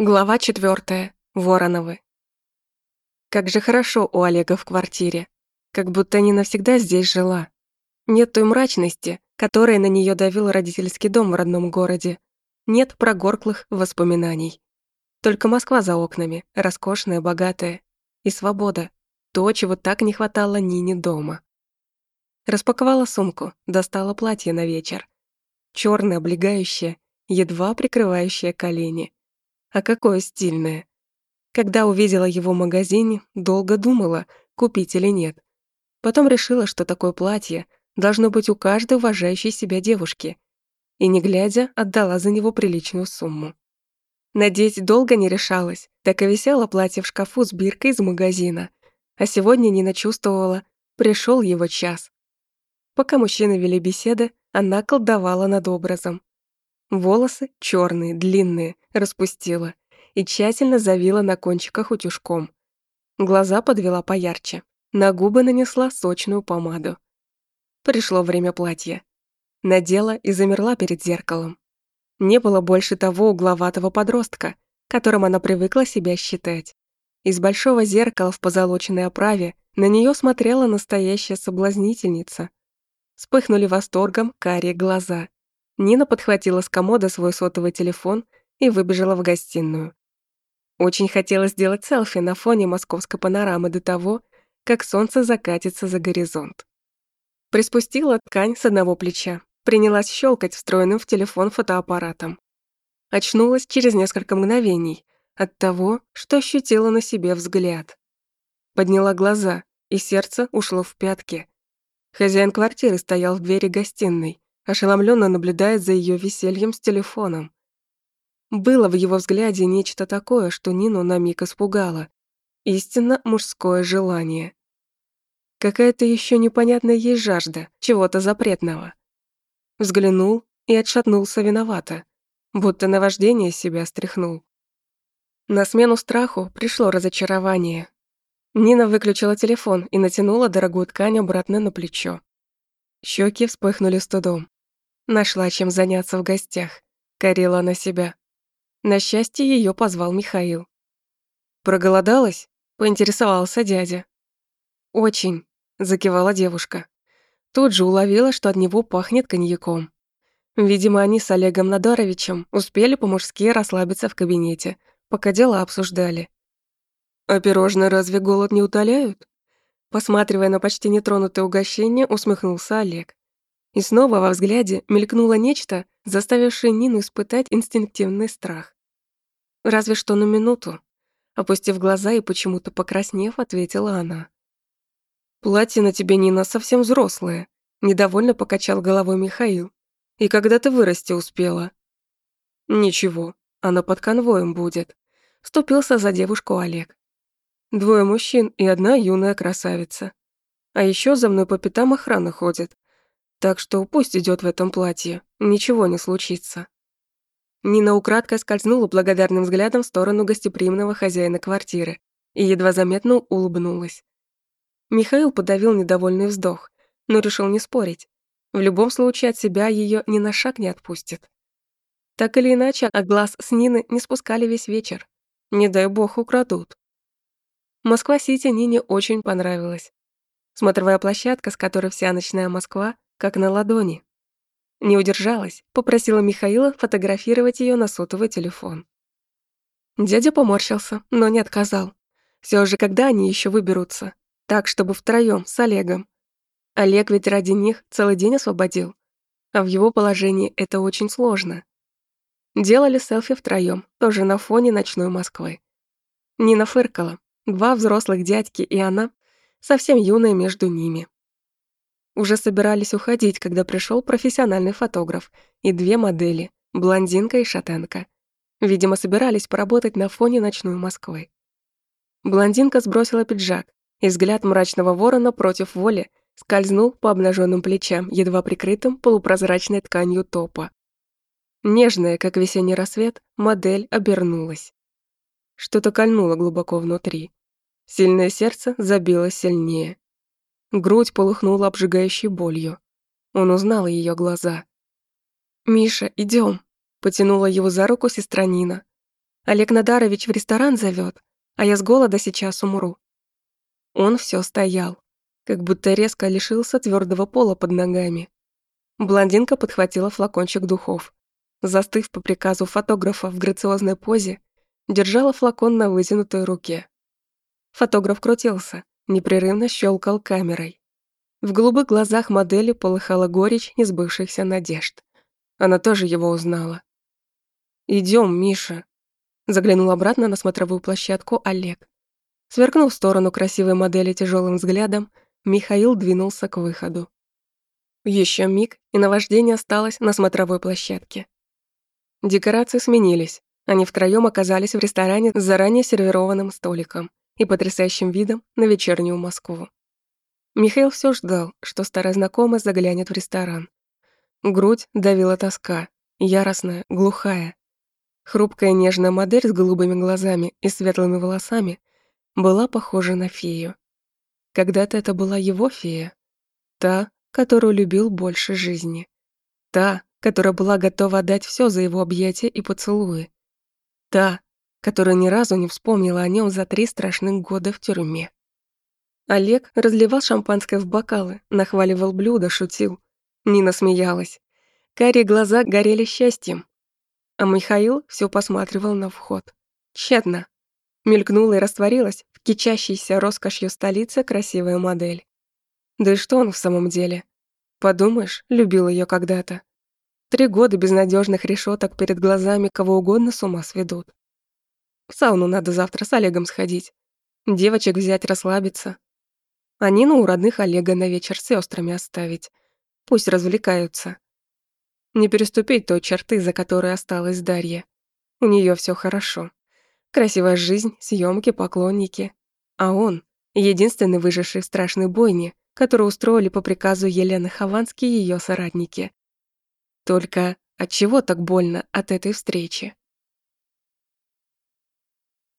Глава четвертая. Вороновы. Как же хорошо у Олега в квартире. Как будто не навсегда здесь жила. Нет той мрачности, которая на нее давил родительский дом в родном городе. Нет прогорклых воспоминаний. Только Москва за окнами, роскошная, богатая. И свобода. То, чего так не хватало Нине дома. Распаковала сумку, достала платье на вечер. Чёрное, облегающее, едва прикрывающее колени а какое стильное. Когда увидела его в магазине, долго думала, купить или нет. Потом решила, что такое платье должно быть у каждой уважающей себя девушки. И не глядя, отдала за него приличную сумму. Надеть долго не решалась, так и висело платье в шкафу с биркой из магазина. А сегодня Нина чувствовала, пришел его час. Пока мужчины вели беседы, она колдовала над образом. Волосы черные, длинные, распустила и тщательно завила на кончиках утюжком. Глаза подвела поярче. На губы нанесла сочную помаду. Пришло время платья. Надела и замерла перед зеркалом. Не было больше того угловатого подростка, которым она привыкла себя считать. Из большого зеркала в позолоченной оправе на нее смотрела настоящая соблазнительница. Вспыхнули восторгом карие глаза. Нина подхватила с комода свой сотовый телефон и выбежала в гостиную. Очень хотелось сделать селфи на фоне московской панорамы до того, как солнце закатится за горизонт. Приспустила ткань с одного плеча, принялась щелкать встроенным в телефон фотоаппаратом. Очнулась через несколько мгновений от того, что ощутила на себе взгляд. Подняла глаза, и сердце ушло в пятки. Хозяин квартиры стоял в двери гостиной, ошеломленно наблюдает за ее весельем с телефоном. Было в его взгляде нечто такое, что Нину на миг испугало. Истинно мужское желание. Какая-то еще непонятная ей жажда, чего-то запретного. Взглянул и отшатнулся виновато, будто наваждение себя стряхнул. На смену страху пришло разочарование. Нина выключила телефон и натянула дорогую ткань обратно на плечо. Щеки вспыхнули стыдом. Нашла чем заняться в гостях. Корила на себя. На счастье ее позвал Михаил. «Проголодалась?» — поинтересовался дядя. «Очень», — закивала девушка. Тут же уловила, что от него пахнет коньяком. Видимо, они с Олегом Надаровичем успели по-мужски расслабиться в кабинете, пока дела обсуждали. «А пирожные разве голод не утоляют?» Посматривая на почти нетронутое угощение, усмехнулся Олег. И снова во взгляде мелькнуло нечто, заставившее Нину испытать инстинктивный страх. Разве что на минуту. Опустив глаза и почему-то покраснев, ответила она. «Платье на тебе, Нина, совсем взрослое», — недовольно покачал головой Михаил. «И когда ты вырасти успела?» «Ничего, она под конвоем будет», — вступился за девушку Олег. «Двое мужчин и одна юная красавица. А еще за мной по пятам охрана ходит, так что пусть идет в этом платье, ничего не случится. Нина украдкой скользнула благодарным взглядом в сторону гостеприимного хозяина квартиры и едва заметно улыбнулась. Михаил подавил недовольный вздох, но решил не спорить. В любом случае от себя ее ни на шаг не отпустит. Так или иначе, а глаз с Нины не спускали весь вечер. Не дай бог украдут. Москва-Сити Нине очень понравилась. Смотровая площадка, с которой вся ночная Москва как на ладони. Не удержалась, попросила Михаила фотографировать ее на сотовый телефон. Дядя поморщился, но не отказал. Все же, когда они еще выберутся? Так, чтобы втроем с Олегом. Олег ведь ради них целый день освободил. А в его положении это очень сложно. Делали селфи втроем, тоже на фоне ночной Москвы. Нина фыркала. Два взрослых дядьки и она, совсем юная между ними. Уже собирались уходить, когда пришел профессиональный фотограф и две модели, блондинка и шатенка. Видимо, собирались поработать на фоне ночной Москвы. Блондинка сбросила пиджак, и взгляд мрачного ворона против воли скользнул по обнаженным плечам, едва прикрытым полупрозрачной тканью топа. Нежная, как весенний рассвет, модель обернулась. Что-то кольнуло глубоко внутри. Сильное сердце забилось сильнее. Грудь полыхнула обжигающей болью. Он узнал ее глаза. «Миша, идем, потянула его за руку сестра Нина. Олег Надарович в ресторан зовет, а я с голода сейчас умру. Он все стоял, как будто резко лишился твердого пола под ногами. Блондинка подхватила флакончик духов. Застыв по приказу фотографа в грациозной позе, держала флакон на вытянутой руке. Фотограф крутился, непрерывно щелкал камерой. В голубых глазах модели полыхала горечь несбывшихся надежд. Она тоже его узнала. Идем, Миша», Заглянул обратно на смотровую площадку Олег. Сверкнув в сторону красивой модели тяжелым взглядом, Михаил двинулся к выходу. Еще миг, и наваждение осталось на смотровой площадке. Декорации сменились. Они втроем оказались в ресторане с заранее сервированным столиком и потрясающим видом на вечернюю Москву. Михаил все ждал, что старая знакомая заглянет в ресторан. Грудь давила тоска, яростная, глухая. Хрупкая нежная модель с голубыми глазами и светлыми волосами была похожа на фею. Когда-то это была его фея. Та, которую любил больше жизни. Та, которая была готова отдать все за его объятия и поцелуи. Та, которая ни разу не вспомнила о нем за три страшных года в тюрьме. Олег разливал шампанское в бокалы, нахваливал блюда, шутил. Нина смеялась. Карие глаза горели счастьем, а Михаил все посматривал на вход. Тщетно. Мелькнула и растворилась в кичащейся роскошью столицы красивая модель. Да и что он в самом деле? Подумаешь, любил ее когда-то. Три года безнадежных решеток перед глазами кого угодно с ума сведут. В сауну надо завтра с Олегом сходить. Девочек взять, расслабиться. А Нину у родных Олега на вечер с сестрами оставить. Пусть развлекаются. Не переступить той черты, за которой осталась Дарья. У нее все хорошо. Красивая жизнь, съемки, поклонники. А он — единственный выживший в страшной бойне, которую устроили по приказу Елены Ховански и ее соратники. Только от чего так больно от этой встречи?